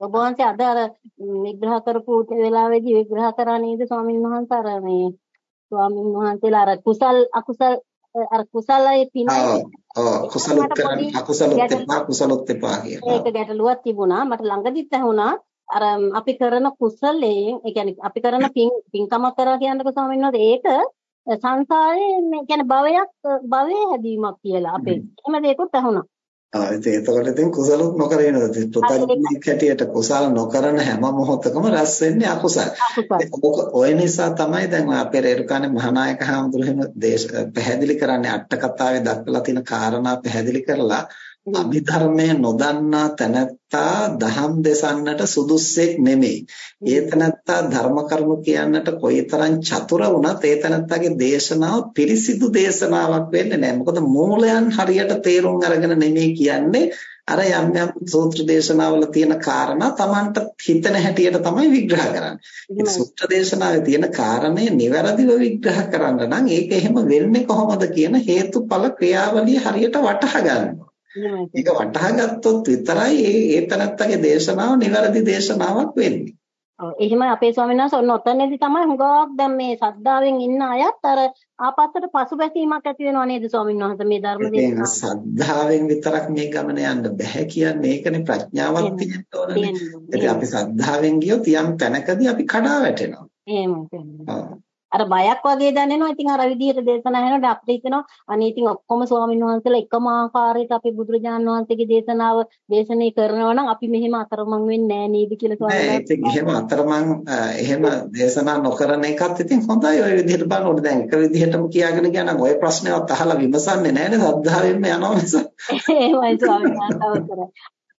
ඔබ වහන්සේ අද අර විග්‍රහ කරපු වෙලාවේදී විග්‍රහ කරා නේද ස්වාමීන් වහන්සේ අර මේ ස්වාමීන් වහන්සේලා අර කුසල් අකුසල් අර කුසලයේ පිනයි ඔව් කුසලොත් කරන්නේ අකුසලොත් එපා කුසලොත් එපා කියලා. ඒක ගැටලුවක් තිබුණා. මට ළඟදිත් ඇහුණා අර අපි කරන කුසලයෙන් ඒ කියන්නේ අපි කරන පින් පින්කමක් කරා කියනකොට ස්වාමීන් වහන්සේ ඒක සංසාරයේ මේ කියන්නේ භවයක් භවයේ හැදීමක් කියලා අපේ. එහෙම දෙයක්ත් ඇහුණා. ආ එතකොට ඉතින් කුසලොත් නොකර ඉනවද පුතග්ජනෙක් හැටියට කුසල නොකරන හැම මොහොතකම රැස් වෙන්නේ අකුසල. ඔය නිසා තමයි දැන් අපේ රේරුකානේ මහානායක හාමුදුරුවෝ එහෙම පැහැදිලි කරන්නේ අට කතාවේ දක්වලා තියෙන කාරණා පැහැදිලි කරලා අභිධර්මයේ නොදන්නා තැනැත්තා දහම් දෙසන්නට සුදුස්සෙක් නෙමෙයි. ඒ තැනැත්තා ධර්ම කරුණු කියන්නට කොයිතරම් චතුර වුණත් ඒ තැනැත්තාගේ දේශනාව පිරිසිදු දේශනාවක් වෙන්නේ නැහැ. මොකද මූලයන් හරියට තේරුම් අරගෙන නෙමෙයි කියන්නේ අර යම් යම් සූත්‍ර දේශනාවල තියෙන කාරණා Tamanට හිතන හැටියට තමයි විග්‍රහ කරන්නේ. ඒ සූත්‍ර දේශනාවේ තියෙන කාරණේ નિවරදිව විග්‍රහ කරන්න නම් ඒක එහෙම වෙන්නේ කොහොමද කියන හේතුඵල ක්‍රියාවලිය හරියට වටහා ගන්නවා. ඒක වටහා ගත්තොත් විතරයි ඒ තනත්තගේ දේශනාව නිවැරදි දේශනාවක් වෙන්නේ. ඔව් එහෙම අපේ ස්වාමීන් වහන්සේ ඔන්න ඔතනදී තමයි හුඟක් දැන් මේ ශ්‍රද්ධාවෙන් ඉන්න අයත් අර ආපස්සට පසුබැසීමක් ඇති වෙනව නේද ස්වාමීන් වහන්සේ මේ ධර්ම දේශනාව. ශ්‍රද්ධාවෙන් විතරක් මේ ගමන යන්න බෑ කියන්නේ ඒකනේ ප්‍රඥාවක් තියෙන්න ඕනනේ. අපි ශ්‍රද්ධාවෙන් ගියොත් යම් තැනකදී අපි කඩා වැටෙනවා. එහෙම. අර බයක් වගේ දැනෙනවා. ඉතින් අර විදිහට දේශනා කරනකොට අපිට හිතෙනවා අනේ ඉතින් ඔක්කොම ස්වාමීන් වහන්සේලා එකම ආකාරයට අපි බුදුරජාන් වහන්සේගේ දේශනාව දේශනේ කරනවා නම් අපි මෙහෙම අතරමං වෙන්නේ නෑ නේද කියලා ස්වාමීන් වහන්සේ. එහෙම අතරමං එහෙම දේශනා නොකරන එකත් ඉතින් හොඳයි ඔය විදිහට බලනකොට දැන් එක විදිහටම කියාගෙන ගියා නම් ඔය ප්‍රශ්නේවත් අහලා විමසන්නේ නෑනේ සද්ධායෙන්ම යනවා මිස. එහෙමයි ස්වාමීන් වහන්සේ